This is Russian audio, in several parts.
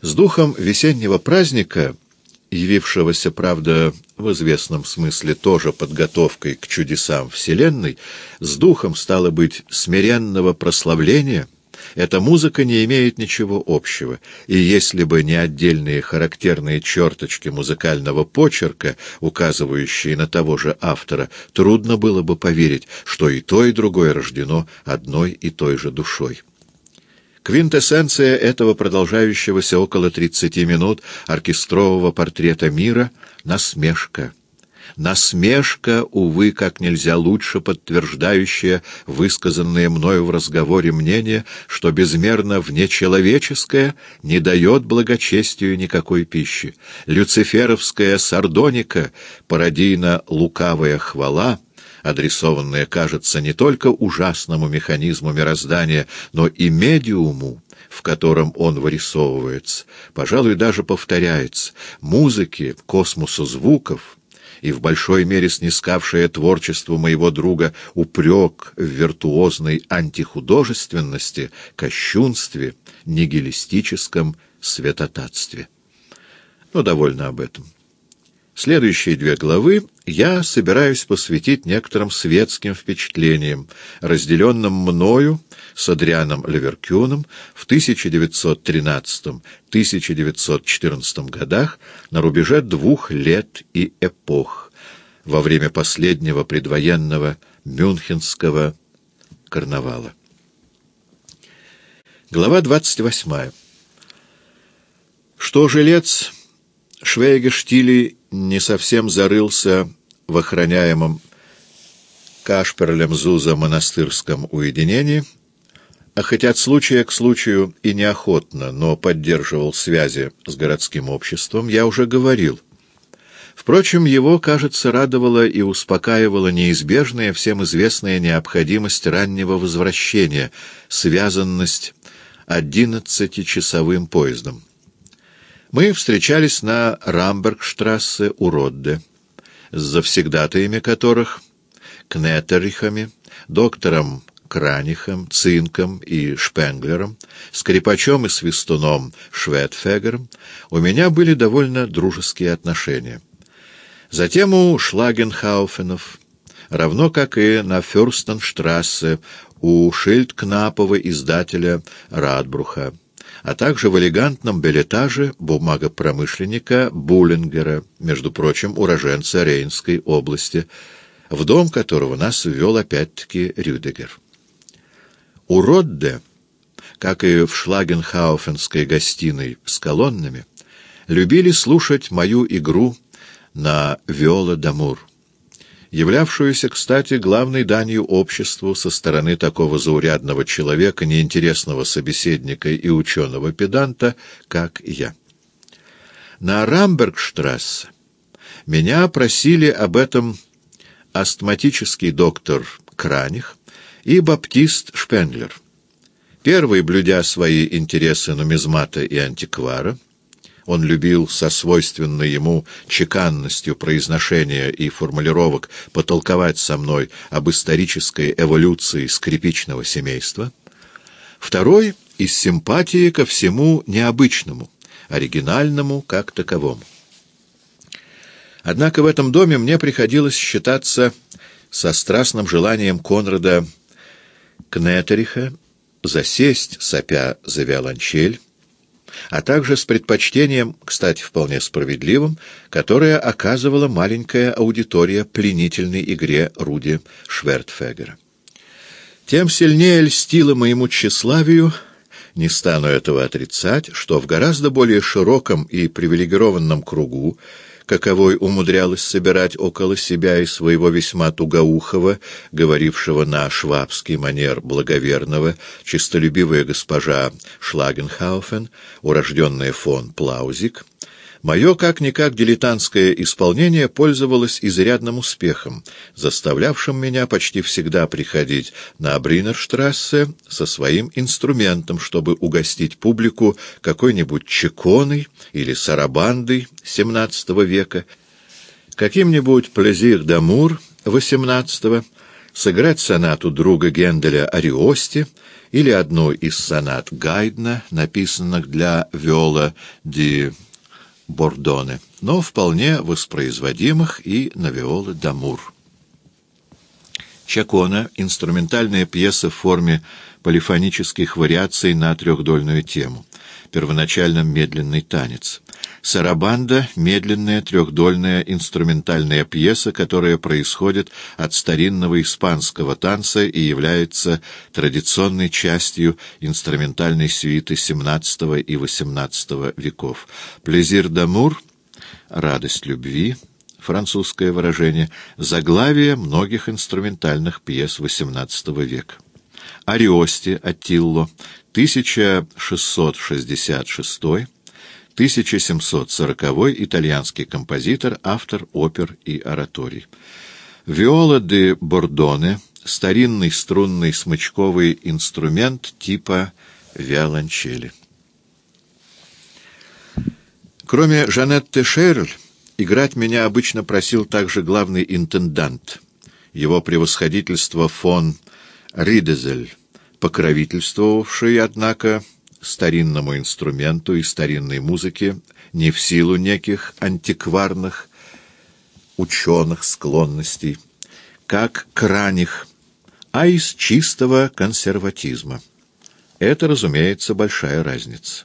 С духом весеннего праздника, явившегося, правда, в известном смысле тоже подготовкой к чудесам Вселенной, с духом, стало быть, смиренного прославления — эта музыка не имеет ничего общего, и если бы не отдельные характерные черточки музыкального почерка, указывающие на того же автора, трудно было бы поверить, что и то, и другое рождено одной и той же душой. Квинтэссенция этого продолжающегося около 30 минут оркестрового портрета мира — насмешка — насмешка, увы, как нельзя лучше подтверждающая высказанное мною в разговоре мнение, что безмерно внечеловеческое не дает благочестию никакой пищи. Люциферовская сардоника, пародийно-лукавая хвала — адресованная, кажется, не только ужасному механизму мироздания, но и медиуму, в котором он вырисовывается, пожалуй, даже повторяется, музыке, космосу звуков — и в большой мере снискавшее творчеству моего друга упрек в виртуозной антихудожественности, кощунстве, нигилистическом святотатстве. Но довольно об этом. Следующие две главы я собираюсь посвятить некоторым светским впечатлениям, разделенным мною с Адрианом Леверкюном в 1913-1914 годах на рубеже двух лет и эпох, во время последнего предвоенного Мюнхенского карнавала. Глава 28. Что жилец Швейгештили не совсем зарылся в охраняемом Кашперлем Зуза монастырском уединении, а хоть от случая к случаю и неохотно, но поддерживал связи с городским обществом, я уже говорил. Впрочем, его, кажется, радовала и успокаивала неизбежная, всем известная необходимость раннего возвращения, связанность одиннадцатичасовым поездом. Мы встречались на Рамбергштрассе у Родде, с завсегдатаями которых, Кнетерихами, доктором Кранихом, Цинком и Шпенглером, скрипачом и свистуном Шветфегером у меня были довольно дружеские отношения. Затем у Шлагенхауфенов, равно как и на Фюрстенштрассе у Шильдкнапова издателя Радбруха, а также в элегантном билетаже бумагопромышленника Буллингера, между прочим, уроженца Рейнской области, в дом которого нас ввел опять-таки Рюдегер. У Родде, как и в Шлагенхауфенской гостиной с колоннами, любили слушать мою игру на виола-дамур являвшуюся, кстати, главной данью обществу со стороны такого заурядного человека, неинтересного собеседника и ученого-педанта, как я. На Рамбергштрассе меня просили об этом астматический доктор Краних и баптист Шпенглер. Первый, блюдя свои интересы нумизмата и антиквара, он любил со свойственной ему чеканностью произношения и формулировок потолковать со мной об исторической эволюции скрипичного семейства. Второй — из симпатии ко всему необычному, оригинальному как таковому. Однако в этом доме мне приходилось считаться со страстным желанием Конрада Кнетериха засесть, сопя за виолончель, а также с предпочтением, кстати, вполне справедливым, которое оказывала маленькая аудитория пленительной игре Руди Швертфегера. Тем сильнее льстило моему тщеславию, не стану этого отрицать, что в гораздо более широком и привилегированном кругу каковой умудрялась собирать около себя и своего весьма тугоухого, говорившего на швабский манер благоверного, чистолюбивая госпожа Шлагенхауфен, урожденная фон Плаузик, Мое как-никак дилетантское исполнение пользовалось изрядным успехом, заставлявшим меня почти всегда приходить на Бринерштрассе со своим инструментом, чтобы угостить публику какой-нибудь чеконой или сарабандой XVII века, каким-нибудь плезир дамур XVIII, сыграть сонату друга Генделя Ариости или одну из сонат Гайдна, написанных для виола ди Бордоне, но вполне воспроизводимых и на виолы дамур. Чакона — инструментальная пьеса в форме полифонических вариаций на трехдольную тему, первоначально медленный танец. «Сарабанда» — медленная трехдольная инструментальная пьеса, которая происходит от старинного испанского танца и является традиционной частью инструментальной свиты XVII и XVIII веков. «Плезир дамур» — «Радость любви» французское выражение, заглавие многих инструментальных пьес XVIII века. Ариости Аттилло, 1666-1740 итальянский композитор, автор опер и ораторий. Виола де Бордоне — старинный струнный смычковый инструмент типа виолончели. Кроме Жанетты Шерль, играть меня обычно просил также главный интендант, его превосходительство фон Ридезель, покровительствовавший, однако, старинному инструменту и старинной музыке не в силу неких антикварных ученых склонностей, как краних, а из чистого консерватизма. Это, разумеется, большая разница.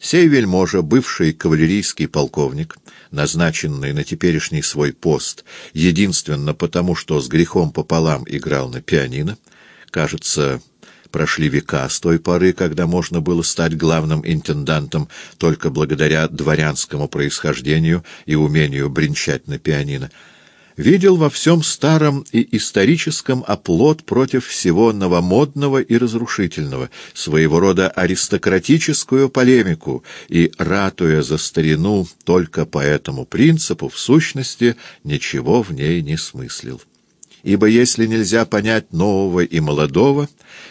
Сей вельможа, бывший кавалерийский полковник, назначенный на теперешний свой пост единственно потому, что с грехом пополам играл на пианино, Кажется, прошли века с той поры, когда можно было стать главным интендантом только благодаря дворянскому происхождению и умению бренчать на пианино. Видел во всем старом и историческом оплот против всего новомодного и разрушительного, своего рода аристократическую полемику, и, ратуя за старину только по этому принципу, в сущности, ничего в ней не смыслил ибо если нельзя понять нового и молодого,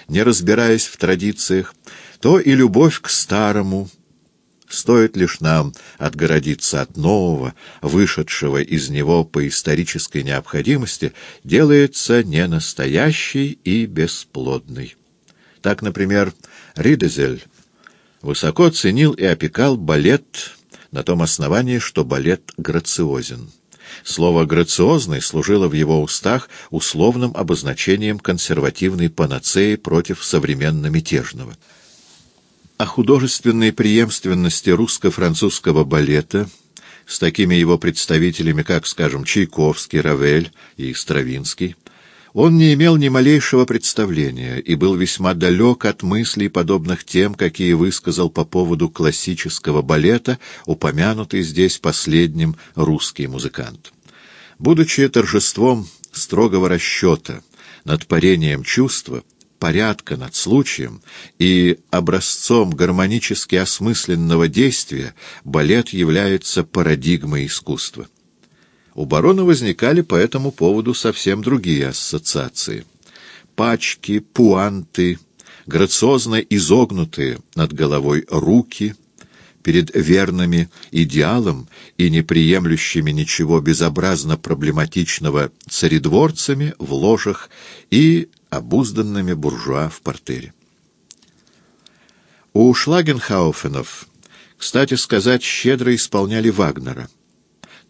не разбираясь в традициях, то и любовь к старому Стоит лишь нам отгородиться от нового, вышедшего из него по исторической необходимости, делается ненастоящей и бесплодной. Так, например, Ридезель высоко ценил и опекал балет на том основании, что балет грациозен. Слово «грациозный» служило в его устах условным обозначением консервативной панацеи против современно-мятежного. О художественной преемственности русско-французского балета с такими его представителями, как, скажем, Чайковский, Равель и Стравинский, он не имел ни малейшего представления и был весьма далек от мыслей, подобных тем, какие высказал по поводу классического балета, упомянутый здесь последним русский музыкант. Будучи торжеством строгого расчета над парением чувства, порядка над случаем и образцом гармонически осмысленного действия, балет является парадигмой искусства. У барона возникали по этому поводу совсем другие ассоциации. Пачки, пуанты, грациозно изогнутые над головой руки перед верными идеалом и неприемлющими ничего безобразно проблематичного царедворцами в ложах и обузданными буржуа в портере. У Шлагенхауфенов, кстати сказать, щедро исполняли Вагнера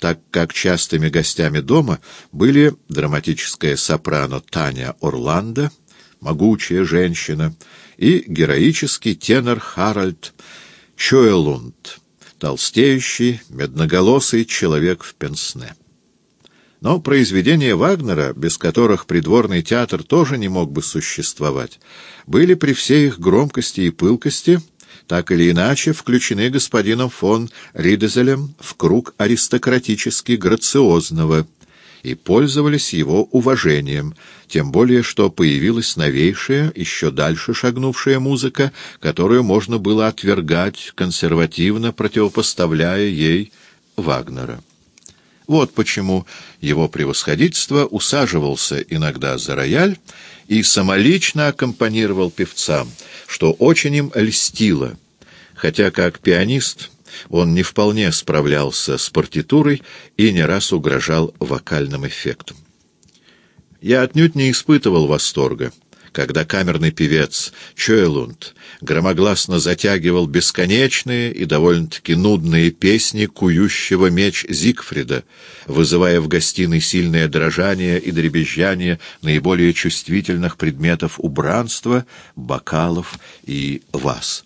так как частыми гостями дома были драматическая сопрано Таня Орландо, могучая женщина, и героический тенор Харальд Чоэлунд, толстеющий, медноголосый человек в пенсне. Но произведения Вагнера, без которых придворный театр тоже не мог бы существовать, были при всей их громкости и пылкости — так или иначе включены господином фон Ридезелем в круг аристократически грациозного и пользовались его уважением, тем более что появилась новейшая, еще дальше шагнувшая музыка, которую можно было отвергать, консервативно противопоставляя ей Вагнера. Вот почему его превосходительство усаживался иногда за рояль и самолично аккомпанировал певцам, что очень им льстило, хотя как пианист он не вполне справлялся с партитурой и не раз угрожал вокальным эффектом. Я отнюдь не испытывал восторга, когда камерный певец Чоэлунд громогласно затягивал бесконечные и довольно-таки нудные песни кующего меч Зигфрида, вызывая в гостиной сильное дрожание и дребезжание наиболее чувствительных предметов убранства, бокалов и ваз.